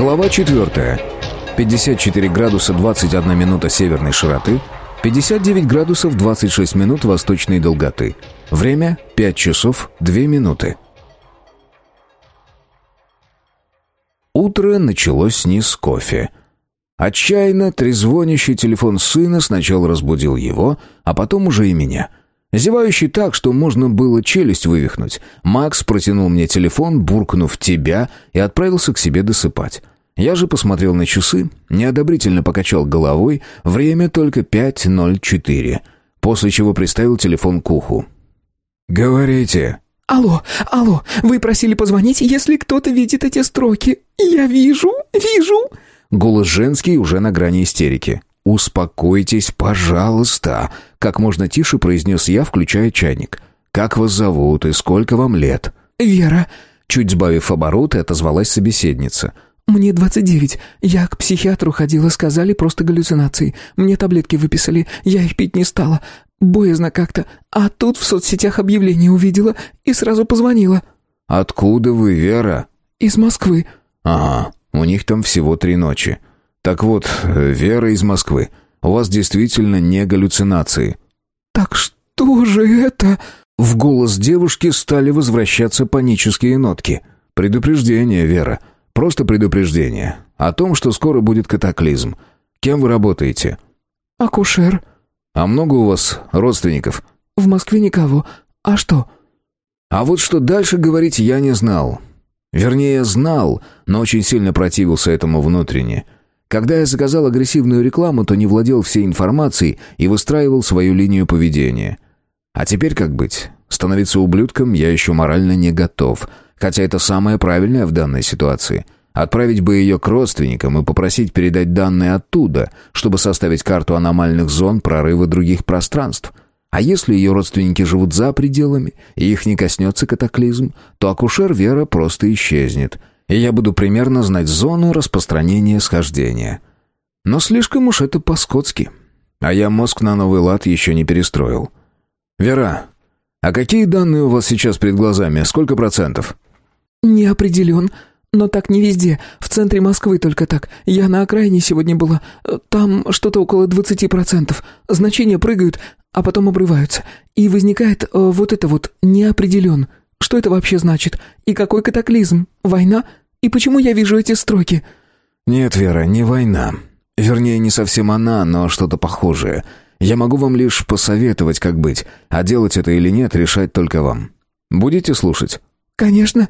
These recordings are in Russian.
Глава 4. 54 градуса 21 минута северной широты, 59 градусов 26 минут восточной долготы. Время 5 часов 2 минуты. Утро началось не с кофе. Отчаянно трезвонящий телефон сына сначала разбудил его, а потом уже и меня. Зевающий так, что можно было челюсть вывихнуть, Макс протянул мне телефон, буркнув «тебя» и отправился к себе досыпать. Я же посмотрел на часы, неодобрительно покачал головой, время только 5.04, после чего приставил телефон к уху. «Говорите». «Алло, алло, вы просили позвонить, если кто-то видит эти строки. Я вижу, вижу». Голос женский уже на грани истерики. «Успокойтесь, пожалуйста», — как можно тише произнес я, включая чайник. «Как вас зовут и сколько вам лет?» «Вера». Чуть сбавив обороты, отозвалась собеседница. «Мне двадцать девять. Я к психиатру ходила, сказали просто галлюцинации. Мне таблетки выписали, я их пить не стала. Боязно как-то. А тут в соцсетях объявление увидела и сразу позвонила». «Откуда вы, Вера?» «Из Москвы». «Ага, у них там всего три ночи. Так вот, Вера из Москвы. У вас действительно не галлюцинации». «Так что же это?» В голос девушки стали возвращаться панические нотки. «Предупреждение, Вера. Просто предупреждение. О том, что скоро будет катаклизм. Кем вы работаете?» «Акушер». «А много у вас родственников?» «В Москве никого. А что?» А вот что дальше говорить я не знал. Вернее, знал, но очень сильно противился этому внутренне. Когда я заказал агрессивную рекламу, то не владел всей информацией и выстраивал свою линию поведения. А теперь как быть? Становиться ублюдком я еще морально не готов, хотя это самое правильное в данной ситуации. Отправить бы ее к родственникам и попросить передать данные оттуда, чтобы составить карту аномальных зон прорыва других пространств. А если ее родственники живут за пределами, и их не коснется катаклизм, то акушер Вера просто исчезнет — и я буду примерно знать зону распространения схождения. Но слишком уж это по-скотски. А я мозг на новый лад еще не перестроил. «Вера, а какие данные у вас сейчас перед глазами? Сколько процентов?» «Не определен, но так не везде. В центре Москвы только так. Я на окраине сегодня была. Там что-то около двадцати процентов. Значения прыгают, а потом обрываются. И возникает э, вот это вот «неопределен». Что это вообще значит? И какой катаклизм? Война? И почему я вижу эти строки?» «Нет, Вера, не война. Вернее, не совсем она, но что-то похожее. Я могу вам лишь посоветовать, как быть, а делать это или нет, решать только вам. Будете слушать?» «Конечно».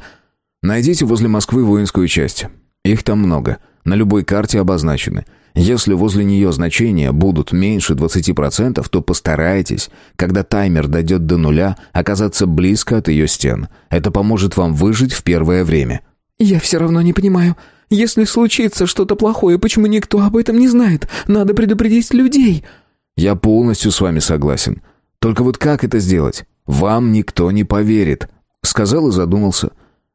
«Найдите возле Москвы воинскую часть. Их там много. На любой карте обозначены. Если возле нее значения будут меньше 20%, то постарайтесь, когда таймер дойдет до нуля, оказаться близко от ее стен. Это поможет вам выжить в первое время». «Я все равно не понимаю. Если случится что-то плохое, почему никто об этом не знает? Надо предупредить людей». «Я полностью с вами согласен. Только вот как это сделать? Вам никто не поверит», — сказал и задумался.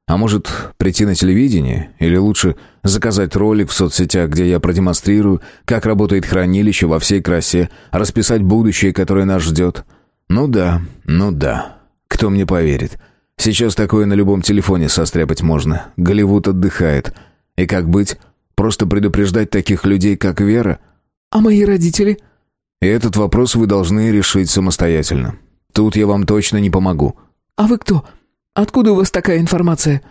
«А может, прийти на телевидение? Или лучше заказать ролик в соцсетях, где я продемонстрирую, как работает хранилище во всей красе, расписать будущее, которое нас ждет? Ну да, ну да. Кто мне поверит?» Сейчас такое на любом телефоне состряпать можно. Голливуд отдыхает. И как быть? Просто предупреждать таких людей, как Вера? А мои родители? И этот вопрос вы должны решить самостоятельно. Тут я вам точно не помогу. А вы кто? Откуда у вас такая информация?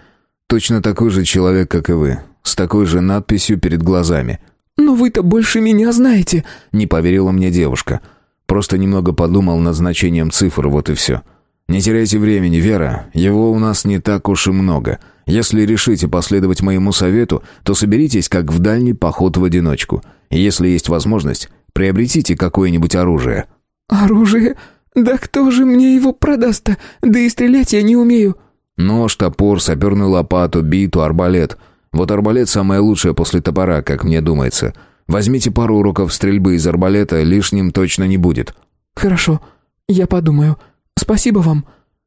Точно такой же человек, как и вы. С такой же надписью перед глазами. Но вы-то больше меня знаете. Не поверила мне девушка. Просто немного подумал над значением цифр, вот и все. — «Не теряйте времени, Вера, его у нас не так уж и много. Если решите последовать моему совету, то соберитесь как в дальний поход в одиночку. Если есть возможность, приобретите какое-нибудь оружие». «Оружие? Да кто же мне его продаст-то? Да и стрелять я не умею». «Нож, топор, саперную лопату, биту, арбалет. Вот арбалет самое лучшее после топора, как мне думается. Возьмите пару уроков стрельбы из арбалета, лишним точно не будет». «Хорошо, я подумаю». Спасибо вам».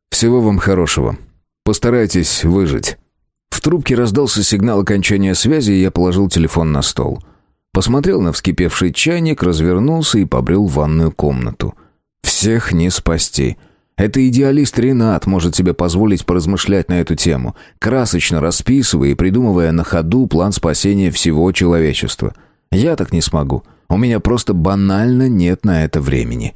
«Всего вам хорошего. Постарайтесь выжить». В трубке раздался сигнал окончания связи, и я положил телефон на стол. Посмотрел на вскипевший чайник, развернулся и побрел в ванную комнату. «Всех не спасти. Это идеалист Ренат может себе позволить поразмышлять на эту тему, красочно расписывая и придумывая на ходу план спасения всего человечества. Я так не смогу. У меня просто банально нет на это времени.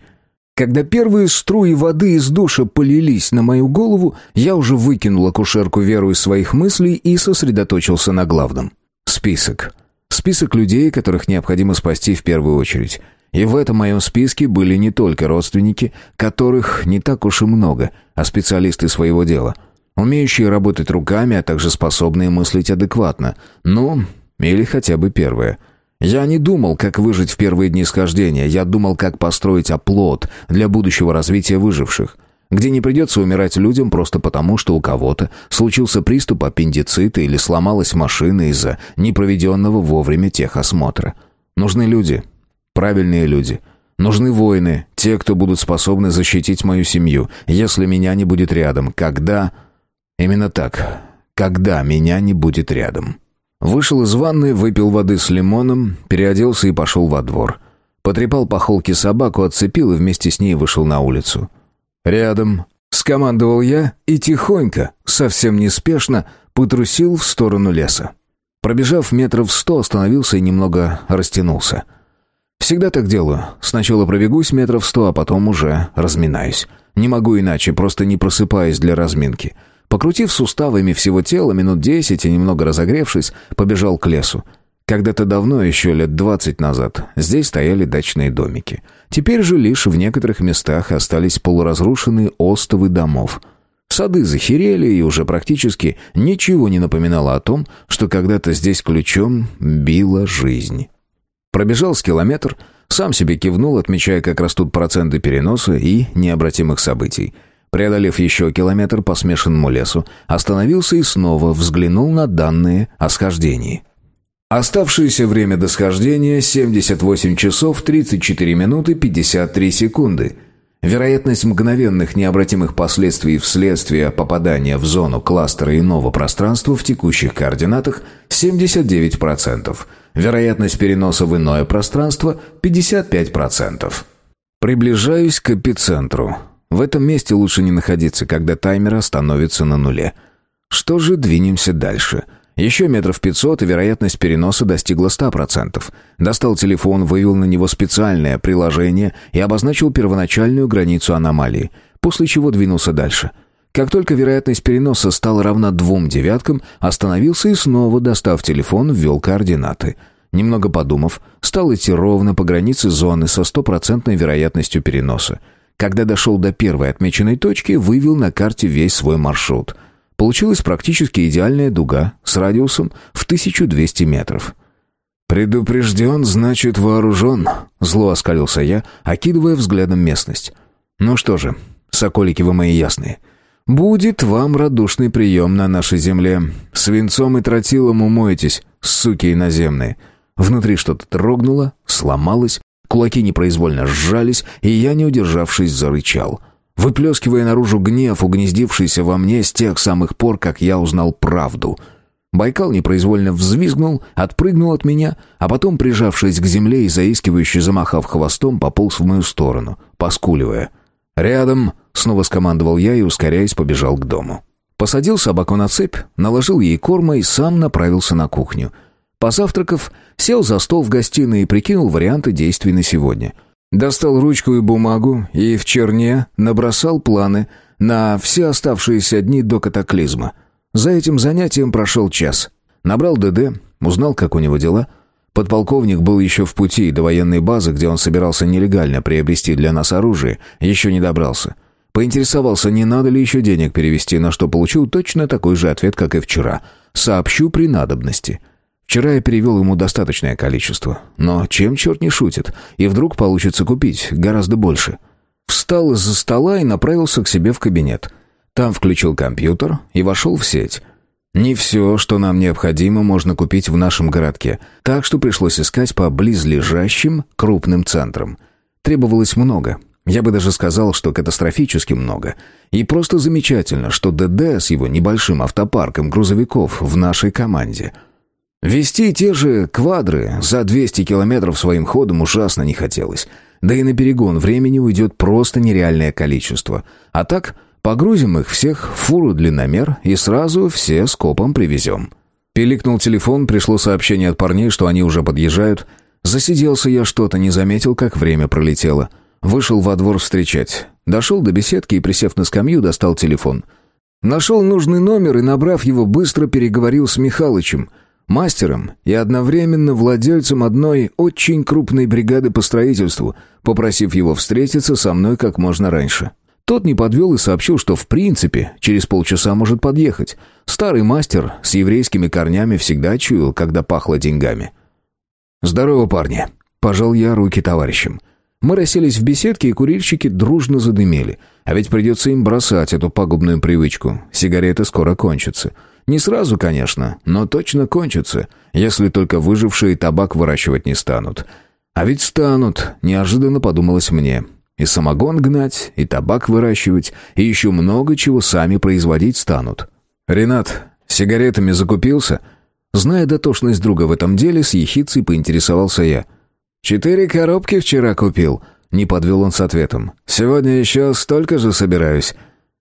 Когда первые струи воды из душа полились на мою голову, я уже выкинул акушерку Веру из своих мыслей и сосредоточился на главном. Список. Список людей, которых необходимо спасти в первую очередь. И в этом моем списке были не только родственники, которых не так уж и много, а специалисты своего дела. Умеющие работать руками, а также способные мыслить адекватно. Ну, или хотя бы первое – я не думал, как выжить в первые дни схождения, я думал, как построить оплот для будущего развития выживших, где не придется умирать людям просто потому, что у кого-то случился приступ аппендицита или сломалась машина из-за непроведенного вовремя техосмотра. Нужны люди, правильные люди. Нужны воины, те, кто будут способны защитить мою семью, если меня не будет рядом. Когда... Именно так. Когда меня не будет рядом. Вышел из ванны, выпил воды с лимоном, переоделся и пошел во двор. Потрепал по холке собаку, отцепил и вместе с ней вышел на улицу. «Рядом», — скомандовал я и тихонько, совсем неспешно, потрусил в сторону леса. Пробежав метров сто, остановился и немного растянулся. Всегда так делаю. Сначала пробегусь метров сто, а потом уже разминаюсь. Не могу иначе, просто не просыпаюсь для разминки. Покрутив суставами всего тела минут десять и немного разогревшись, побежал к лесу. Когда-то давно, еще лет двадцать назад, здесь стояли дачные домики. Теперь же лишь в некоторых местах остались полуразрушенные остовы домов. Сады захерели, и уже практически ничего не напоминало о том, что когда-то здесь ключом била жизнь. Пробежал с километр, сам себе кивнул, отмечая, как растут проценты переноса и необратимых событий – Преодолев еще километр по смешанному лесу, остановился и снова взглянул на данные о схождении. Оставшееся время до схождения 78 часов 34 минуты 53 секунды. Вероятность мгновенных необратимых последствий вследствие попадания в зону кластера иного пространства в текущих координатах 79%. Вероятность переноса в иное пространство 55%. Приближаюсь к эпицентру. В этом месте лучше не находиться, когда таймер остановится на нуле. Что же, двинемся дальше. Еще метров пятьсот, и вероятность переноса достигла ста процентов. Достал телефон, вывел на него специальное приложение и обозначил первоначальную границу аномалии, после чего двинулся дальше. Как только вероятность переноса стала равна двум девяткам, остановился и снова, достав телефон, ввел координаты. Немного подумав, стал идти ровно по границе зоны со стопроцентной вероятностью переноса. Когда дошел до первой отмеченной точки, вывел на карте весь свой маршрут. Получилась практически идеальная дуга с радиусом в 1200 метров. «Предупрежден, значит вооружен», — зло оскалился я, окидывая взглядом местность. «Ну что же, соколики вы мои ясные». «Будет вам радушный прием на нашей земле. Свинцом и тротилом умоетесь, суки иноземные». Внутри что-то трогнуло, сломалось, Кулаки непроизвольно сжались, и я, не удержавшись, зарычал. Выплескивая наружу гнев, угнездившийся во мне с тех самых пор, как я узнал правду. Байкал непроизвольно взвизгнул, отпрыгнул от меня, а потом, прижавшись к земле и заискивающе замахав хвостом, пополз в мою сторону, поскуливая. «Рядом!» — снова скомандовал я и, ускоряясь, побежал к дому. Посадил собаку на цепь, наложил ей корма и сам направился на кухню — Позавтракав, сел за стол в гостиной и прикинул варианты действий на сегодня. Достал ручку и бумагу и в черне набросал планы на все оставшиеся дни до катаклизма. За этим занятием прошел час. Набрал ДД, узнал, как у него дела. Подполковник был еще в пути до военной базы, где он собирался нелегально приобрести для нас оружие, еще не добрался. Поинтересовался, не надо ли еще денег перевести, на что получил точно такой же ответ, как и вчера. «Сообщу при надобности». Вчера я перевел ему достаточное количество. Но чем черт не шутит? И вдруг получится купить гораздо больше. Встал из-за стола и направился к себе в кабинет. Там включил компьютер и вошел в сеть. Не все, что нам необходимо, можно купить в нашем городке, так что пришлось искать по близлежащим крупным центрам. Требовалось много. Я бы даже сказал, что катастрофически много. И просто замечательно, что ДД с его небольшим автопарком грузовиков в нашей команде – Вести те же квадры за 200 километров своим ходом ужасно не хотелось. Да и на перегон времени уйдет просто нереальное количество. А так, погрузим их всех в фуру длинномер и сразу все скопом привезем. Пиликнул телефон, пришло сообщение от парней, что они уже подъезжают. Засиделся я что-то, не заметил, как время пролетело. Вышел во двор встречать. Дошел до беседки и, присев на скамью, достал телефон. Нашел нужный номер и, набрав его, быстро переговорил с Михалычем, мастером и одновременно владельцем одной очень крупной бригады по строительству, попросив его встретиться со мной как можно раньше. Тот не подвел и сообщил, что в принципе через полчаса может подъехать. Старый мастер с еврейскими корнями всегда чуял, когда пахло деньгами. «Здорово, парни!» — пожал я руки товарищам. Мы расселись в беседке, и курильщики дружно задымели. А ведь придется им бросать эту пагубную привычку. Сигареты скоро кончатся. Не сразу, конечно, но точно кончатся, если только выжившие табак выращивать не станут. А ведь станут, неожиданно подумалось мне. И самогон гнать, и табак выращивать, и еще много чего сами производить станут. «Ренат, сигаретами закупился?» Зная дотошность друга в этом деле, с ехицей поинтересовался я – «Четыре коробки вчера купил», — не подвел он с ответом. «Сегодня еще столько же собираюсь».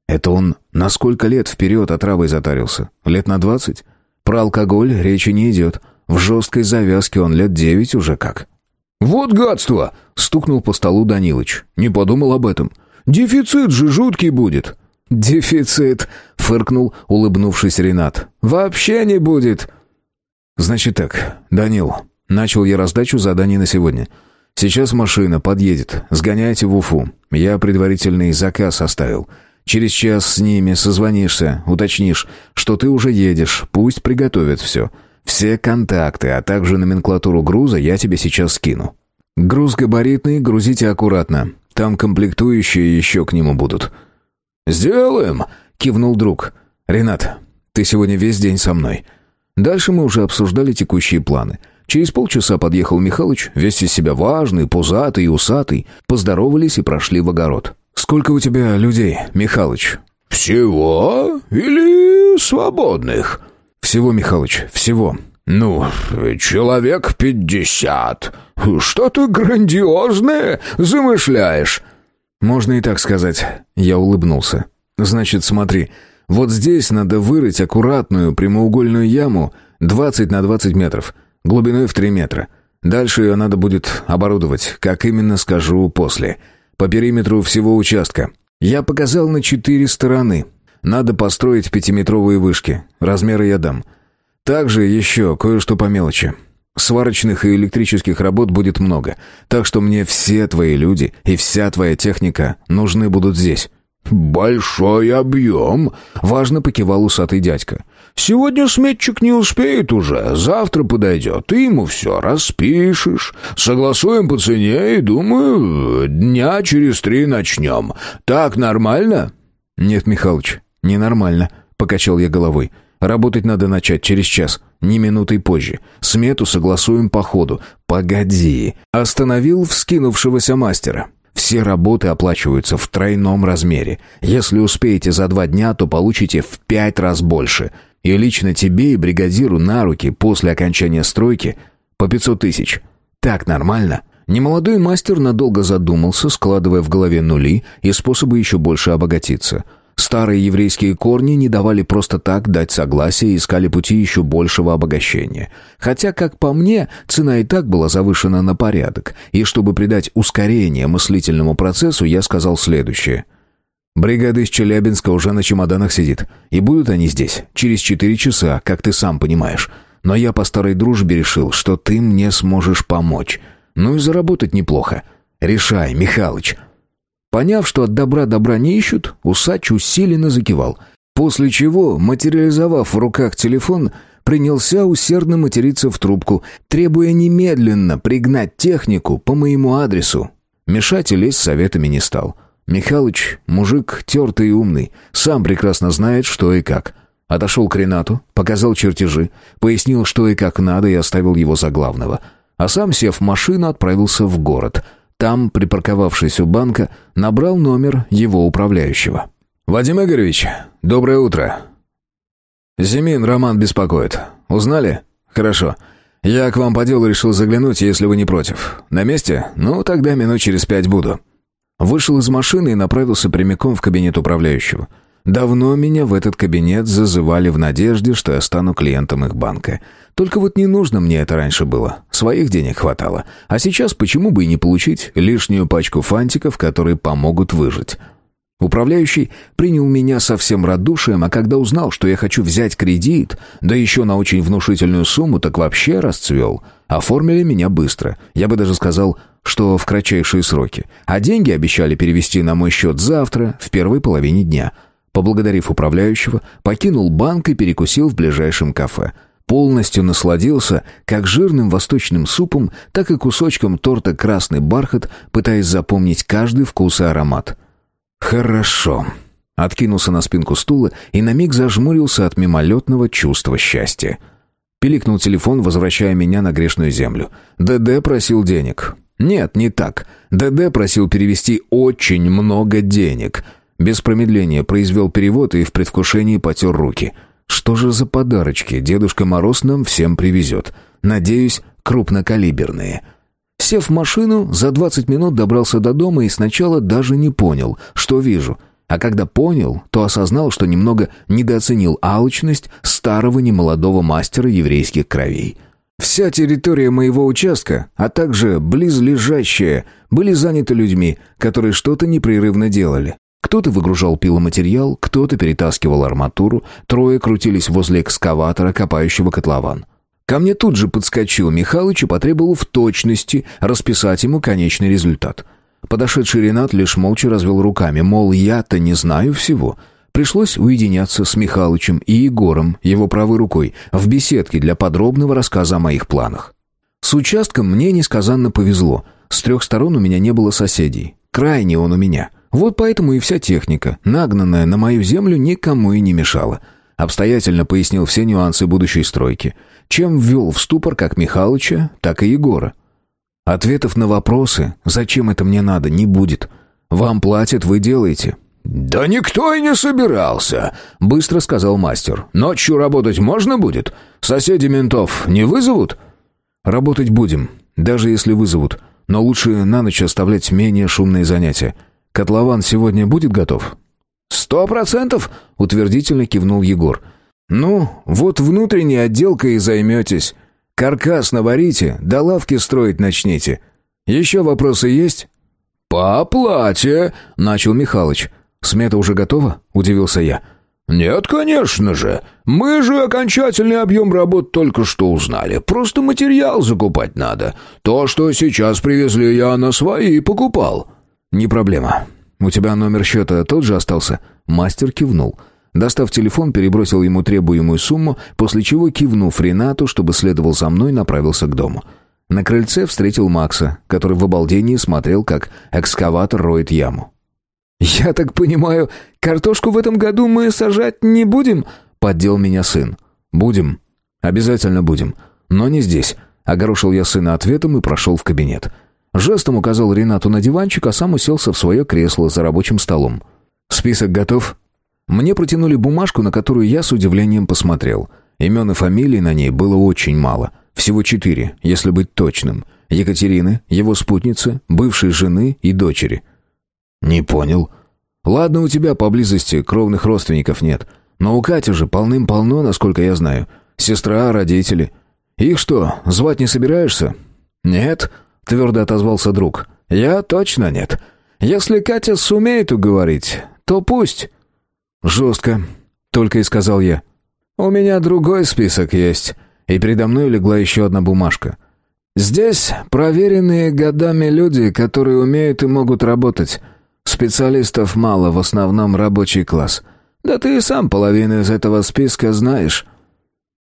Это он на сколько лет вперед отравой затарился? Лет на двадцать? Про алкоголь речи не идет. В жесткой завязке он лет девять уже как. «Вот гадство!» — стукнул по столу Данилыч. «Не подумал об этом. Дефицит же жуткий будет». «Дефицит!» — фыркнул, улыбнувшись Ренат. «Вообще не будет!» «Значит так, Данил, Начал я раздачу заданий на сегодня. Сейчас машина подъедет. Сгоняйте в Уфу. Я предварительный заказ оставил. Через час с ними созвонишься, уточнишь, что ты уже едешь. Пусть приготовят все. Все контакты, а также номенклатуру груза я тебе сейчас скину. Груз габаритный, грузите аккуратно. Там комплектующие еще к нему будут. «Сделаем!» — кивнул друг. «Ренат, ты сегодня весь день со мной». Дальше мы уже обсуждали текущие планы — Через полчаса подъехал Михалыч, весь из себя важный, пузатый и усатый. Поздоровались и прошли в огород. «Сколько у тебя людей, Михалыч?» «Всего или свободных?» «Всего, Михалыч, всего». «Ну, человек пятьдесят. Что-то грандиозное замышляешь?» «Можно и так сказать». Я улыбнулся. «Значит, смотри, вот здесь надо вырыть аккуратную прямоугольную яму 20 на 20 метров глубиной в три метра. Дальше ее надо будет оборудовать, как именно скажу после. По периметру всего участка. Я показал на четыре стороны. Надо построить пятиметровые вышки. Размеры я дам. Также еще кое-что по мелочи. Сварочных и электрических работ будет много, так что мне все твои люди и вся твоя техника нужны будут здесь». «Большой объем», — важно покивал усатый дядька. Сегодня сметчик не успеет уже, завтра подойдет, ты ему все распишешь. Согласуем по цене и, думаю, дня через три начнем. Так нормально?» «Нет, Михалыч, ненормально», — покачал я головой. «Работать надо начать через час, не минутой позже. Смету согласуем по ходу. Погоди!» Остановил вскинувшегося мастера. Все работы оплачиваются в тройном размере. Если успеете за два дня, то получите в пять раз больше. И лично тебе и бригадиру на руки после окончания стройки по 500 тысяч. Так нормально?» Немолодой мастер надолго задумался, складывая в голове нули и способы еще больше обогатиться. Старые еврейские корни не давали просто так дать согласие и искали пути еще большего обогащения. Хотя, как по мне, цена и так была завышена на порядок, и чтобы придать ускорение мыслительному процессу, я сказал следующее – Бригада из Челябинска уже на чемоданах сидит. И будут они здесь через четыре часа, как ты сам понимаешь. Но я по старой дружбе решил, что ты мне сможешь помочь. Ну и заработать неплохо. Решай, Михалыч». Поняв, что от добра добра не ищут, усач усиленно закивал. После чего, материализовав в руках телефон, принялся усердно материться в трубку, требуя немедленно пригнать технику по моему адресу. Мешать и лезть советами не стал. — Михалыч, мужик тертый и умный, сам прекрасно знает, что и как. Отошел к Ренату, показал чертежи, пояснил, что и как надо, и оставил его за главного. А сам, сев в машину, отправился в город. Там, припарковавшись у банка, набрал номер его управляющего. «Вадим Игоревич, доброе утро. Зимин Роман беспокоит. Узнали? Хорошо. «Я к вам по делу решил заглянуть, если вы не против. На месте? Ну, тогда минут через пять буду». Вышел из машины и направился прямиком в кабинет управляющего. Давно меня в этот кабинет зазывали в надежде, что я стану клиентом их банка. Только вот не нужно мне это раньше было. Своих денег хватало. А сейчас почему бы и не получить лишнюю пачку фантиков, которые помогут выжить? Управляющий принял меня со всем радушием, а когда узнал, что я хочу взять кредит, да еще на очень внушительную сумму, так вообще расцвел. Оформили меня быстро. Я бы даже сказал, что в кратчайшие сроки. А деньги обещали перевести на мой счет завтра, в первой половине дня. Поблагодарив управляющего, покинул банк и перекусил в ближайшем кафе. Полностью насладился как жирным восточным супом, так и кусочком торта «Красный бархат», пытаясь запомнить каждый вкус и аромат. «Хорошо». Откинулся на спинку стула и на миг зажмурился от мимолетного чувства счастья. Пиликнул телефон, возвращая меня на грешную землю. ДД просил денег. Нет, не так. ДД просил перевести очень много денег. Без промедления произвел перевод и в предвкушении потер руки. Что же за подарочки Дедушка Мороз нам всем привезет? Надеюсь, крупнокалиберные. Сев в машину, за 20 минут добрался до дома и сначала даже не понял, что вижу. А когда понял, то осознал, что немного недооценил алчность старого немолодого мастера еврейских кровей. Вся территория моего участка, а также близлежащая, были заняты людьми, которые что-то непрерывно делали. Кто-то выгружал пиломатериал, кто-то перетаскивал арматуру, трое крутились возле экскаватора, копающего котлован. Ко мне тут же подскочил Михалыч и потребовал в точности расписать ему конечный результат. Подошедший Ренат лишь молча развел руками, мол, я-то не знаю всего. Пришлось уединяться с Михалычем и Егором, его правой рукой, в беседке для подробного рассказа о моих планах. С участком мне несказанно повезло. С трех сторон у меня не было соседей. Крайне он у меня. Вот поэтому и вся техника, нагнанная на мою землю, никому и не мешала. Обстоятельно пояснил все нюансы будущей стройки чем ввел в ступор как Михалыча, так и Егора. Ответов на вопросы, зачем это мне надо, не будет. Вам платят, вы делаете. «Да никто и не собирался», — быстро сказал мастер. «Ночью работать можно будет? Соседи ментов не вызовут?» «Работать будем, даже если вызовут. Но лучше на ночь оставлять менее шумные занятия. Котлован сегодня будет готов?» «Сто процентов», — утвердительно кивнул Егор. «Ну, вот внутренней отделкой и займетесь. Каркас наварите, до лавки строить начните. Еще вопросы есть?» «По оплате», — начал Михалыч. «Смета уже готова?» — удивился я. «Нет, конечно же. Мы же окончательный объем работ только что узнали. Просто материал закупать надо. То, что сейчас привезли, я на свои покупал». «Не проблема. У тебя номер счета тот же остался?» Мастер кивнул. Достав телефон, перебросил ему требуемую сумму, после чего, кивнув Ренату, чтобы следовал за мной, направился к дому. На крыльце встретил Макса, который в обалдении смотрел, как экскаватор роет яму. «Я так понимаю, картошку в этом году мы сажать не будем?» — поддел меня сын. «Будем. Обязательно будем. Но не здесь», — огорошил я сына ответом и прошел в кабинет. Жестом указал Ренату на диванчик, а сам уселся в свое кресло за рабочим столом. «Список готов?» Мне протянули бумажку, на которую я с удивлением посмотрел. Имен и фамилий на ней было очень мало. Всего четыре, если быть точным. Екатерины, его спутницы, бывшей жены и дочери. «Не понял. Ладно, у тебя поблизости кровных родственников нет. Но у Кати же полным-полно, насколько я знаю. Сестра, родители. Их что, звать не собираешься?» «Нет», — твердо отозвался друг. «Я точно нет. Если Катя сумеет уговорить, то пусть». «Жестко», — только и сказал я. «У меня другой список есть». И передо мной легла еще одна бумажка. «Здесь проверенные годами люди, которые умеют и могут работать. Специалистов мало, в основном рабочий класс. Да ты и сам половину из этого списка знаешь».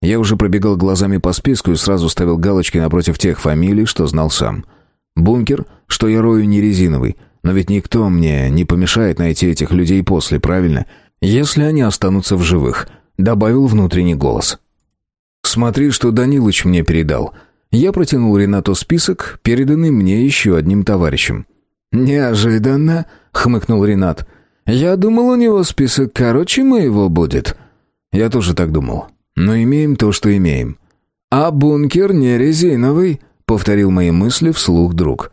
Я уже пробегал глазами по списку и сразу ставил галочки напротив тех фамилий, что знал сам. Бункер, что я рою не резиновый, но ведь никто мне не помешает найти этих людей после, правильно? если они останутся в живых», — добавил внутренний голос. «Смотри, что Данилыч мне передал». Я протянул Ренату список, переданный мне еще одним товарищем. «Неожиданно», — хмыкнул Ренат. «Я думал, у него список короче моего будет». «Я тоже так думал. Но имеем то, что имеем». «А бункер не резиновый», — повторил мои мысли вслух друг.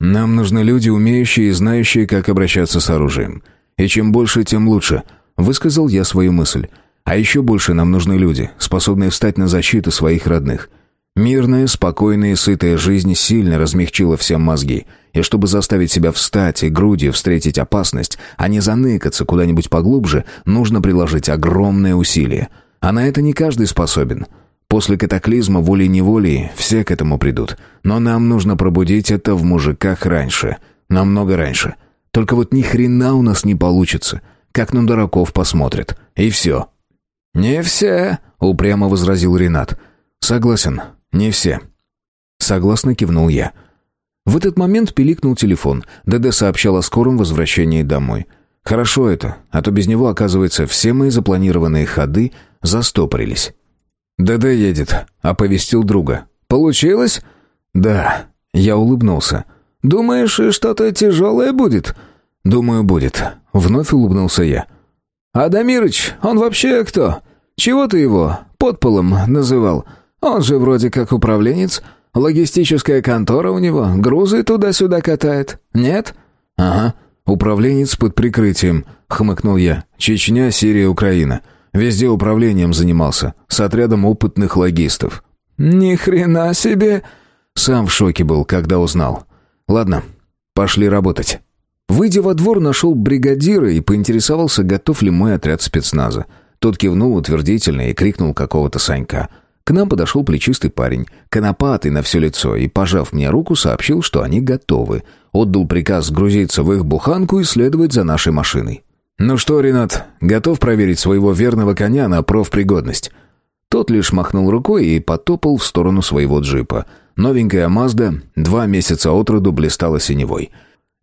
«Нам нужны люди, умеющие и знающие, как обращаться с оружием. И чем больше, тем лучше», — высказал я свою мысль. «А еще больше нам нужны люди, способные встать на защиту своих родных». Мирная, спокойная и сытая жизнь сильно размягчила всем мозги, и чтобы заставить себя встать и грудью встретить опасность, а не заныкаться куда-нибудь поглубже, нужно приложить огромное усилие. А на это не каждый способен. После катаклизма волей-неволей все к этому придут. Но нам нужно пробудить это в мужиках раньше. Намного раньше. Только вот ни хрена у нас не получится. Как на дураков посмотрят. И все. «Не все», — упрямо возразил Ренат. «Согласен. «Не все». Согласно кивнул я. В этот момент пиликнул телефон. ДД сообщал о скором возвращении домой. Хорошо это, а то без него, оказывается, все мои запланированные ходы застопорились. «ДД едет», — оповестил друга. «Получилось?» «Да». Я улыбнулся. «Думаешь, что-то тяжелое будет?» «Думаю, будет». Вновь улыбнулся я. «Адамирыч, он вообще кто? Чего ты его подполом называл?» Он же вроде как управленец. Логистическая контора у него, грузы туда-сюда катает. Нет? Ага, управленец под прикрытием, хмыкнул я. Чечня, Сирия, Украина. Везде управлением занимался, с отрядом опытных логистов. Ни хрена себе! Сам в шоке был, когда узнал. Ладно, пошли работать. Выйдя во двор, нашел бригадира и поинтересовался, готов ли мой отряд спецназа. Тот кивнул утвердительно и крикнул какого-то Санька — к нам подошел плечистый парень, конопатый на все лицо, и, пожав мне руку, сообщил, что они готовы. Отдал приказ сгрузиться в их буханку и следовать за нашей машиной. «Ну что, Ренат, готов проверить своего верного коня на профпригодность?» Тот лишь махнул рукой и потопал в сторону своего джипа. Новенькая Мазда два месяца от роду блистала синевой.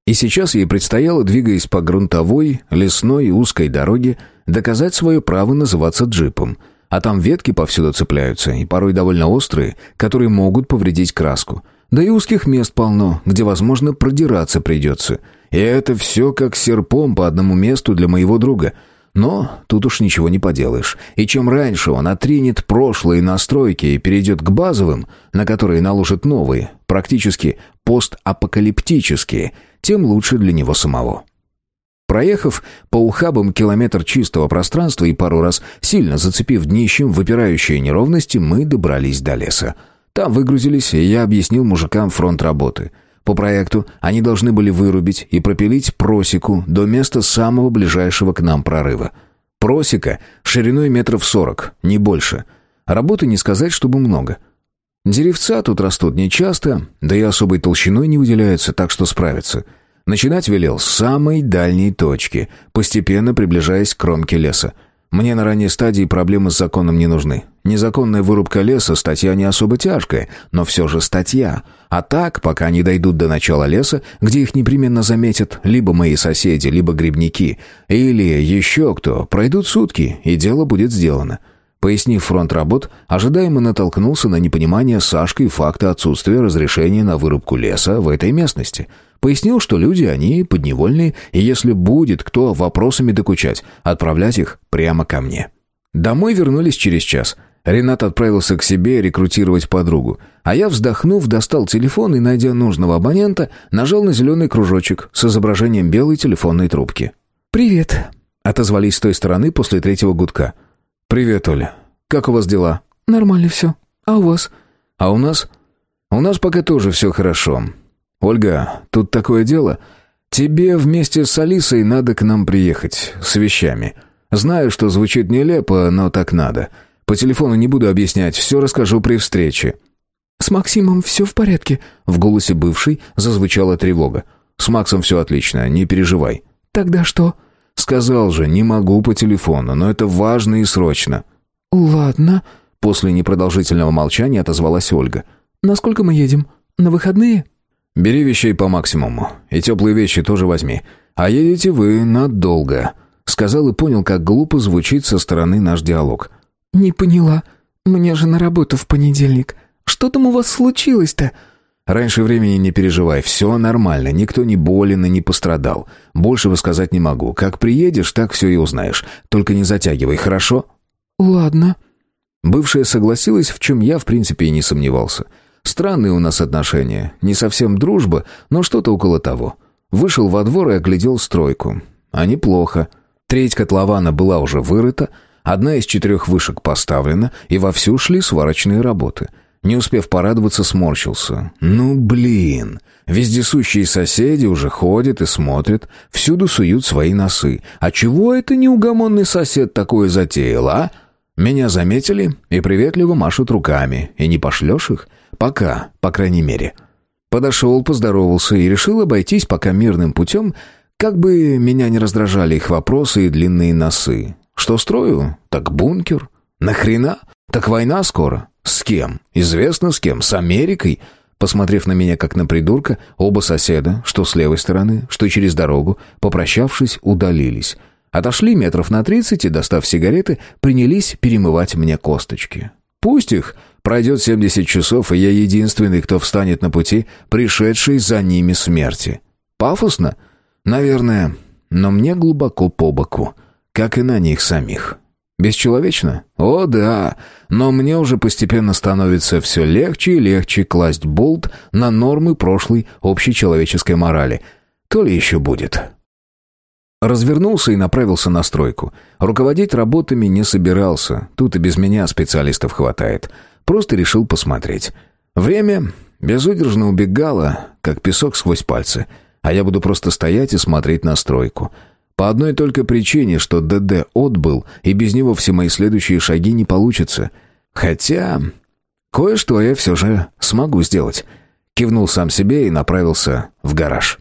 И сейчас ей предстояло, двигаясь по грунтовой, лесной и узкой дороге, доказать свое право называться джипом — а там ветки повсюду цепляются, и порой довольно острые, которые могут повредить краску. Да и узких мест полно, где, возможно, продираться придется. И это все как серпом по одному месту для моего друга. Но тут уж ничего не поделаешь. И чем раньше он отринет прошлые настройки и перейдет к базовым, на которые наложит новые, практически постапокалиптические, тем лучше для него самого. Проехав по ухабам километр чистого пространства и пару раз сильно зацепив днищем выпирающие неровности, мы добрались до леса. Там выгрузились, и я объяснил мужикам фронт работы. По проекту они должны были вырубить и пропилить просеку до места самого ближайшего к нам прорыва. Просека шириной метров сорок, не больше. Работы не сказать, чтобы много. Деревца тут растут нечасто, да и особой толщиной не уделяются, так что справятся — Начинать велел с самой дальней точки, постепенно приближаясь к кромке леса. Мне на ранней стадии проблемы с законом не нужны. Незаконная вырубка леса – статья не особо тяжкая, но все же статья. А так, пока они дойдут до начала леса, где их непременно заметят либо мои соседи, либо грибники, или еще кто, пройдут сутки, и дело будет сделано. Пояснив фронт работ, ожидаемо натолкнулся на непонимание Сашкой факта отсутствия разрешения на вырубку леса в этой местности – Пояснил, что люди, они подневольные, и если будет кто вопросами докучать, отправлять их прямо ко мне. Домой вернулись через час. Ренат отправился к себе рекрутировать подругу, а я, вздохнув, достал телефон и, найдя нужного абонента, нажал на зеленый кружочек с изображением белой телефонной трубки. «Привет», — отозвались с той стороны после третьего гудка. «Привет, Оля. Как у вас дела?» «Нормально все. А у вас?» «А у нас?» «У нас пока тоже все хорошо. «Ольга, тут такое дело. Тебе вместе с Алисой надо к нам приехать с вещами. Знаю, что звучит нелепо, но так надо. По телефону не буду объяснять, все расскажу при встрече». «С Максимом все в порядке?» В голосе бывшей зазвучала тревога. «С Максом все отлично, не переживай». «Тогда что?» «Сказал же, не могу по телефону, но это важно и срочно». «Ладно». После непродолжительного молчания отозвалась Ольга. «Насколько мы едем? На выходные?» «Бери вещей по максимуму. И теплые вещи тоже возьми. А едете вы надолго», — сказал и понял, как глупо звучит со стороны наш диалог. «Не поняла. Мне же на работу в понедельник. Что там у вас случилось-то?» «Раньше времени не переживай, все нормально, никто не болен и не пострадал. Большего сказать не могу. Как приедешь, так все и узнаешь. Только не затягивай, хорошо?» «Ладно». Бывшая согласилась, в чем я, в принципе, и не сомневался. Странные у нас отношения. Не совсем дружба, но что-то около того. Вышел во двор и оглядел стройку. А неплохо. Треть котлована была уже вырыта, одна из четырех вышек поставлена, и вовсю шли сварочные работы. Не успев порадоваться, сморщился. «Ну, блин!» Вездесущие соседи уже ходят и смотрят, всюду суют свои носы. А чего это неугомонный сосед такое затеял, а? Меня заметили и приветливо машут руками. И не пошлешь их? Пока, по крайней мере. Подошел, поздоровался и решил обойтись пока мирным путем, как бы меня не раздражали их вопросы и длинные носы. Что строю? Так бункер. Нахрена? Так война скоро. С кем? Известно с кем. С Америкой? Посмотрев на меня как на придурка, оба соседа, что с левой стороны, что через дорогу, попрощавшись, удалились. Отошли метров на тридцать и, достав сигареты, принялись перемывать мне косточки. Пусть их, пройдет семьдесят часов, и я единственный, кто встанет на пути, пришедший за ними смерти. Пафосно? Наверное, но мне глубоко по боку, как и на них самих. Бесчеловечно? О, да. Но мне уже постепенно становится все легче и легче класть болт на нормы прошлой общечеловеческой морали. То ли еще будет. Развернулся и направился на стройку. Руководить работами не собирался. Тут и без меня специалистов хватает. Просто решил посмотреть. Время безудержно убегало, как песок сквозь пальцы. А я буду просто стоять и смотреть на стройку. По одной только причине, что ДД отбыл, и без него все мои следующие шаги не получатся. Хотя... Кое-что я все же смогу сделать. Кивнул сам себе и направился в гараж.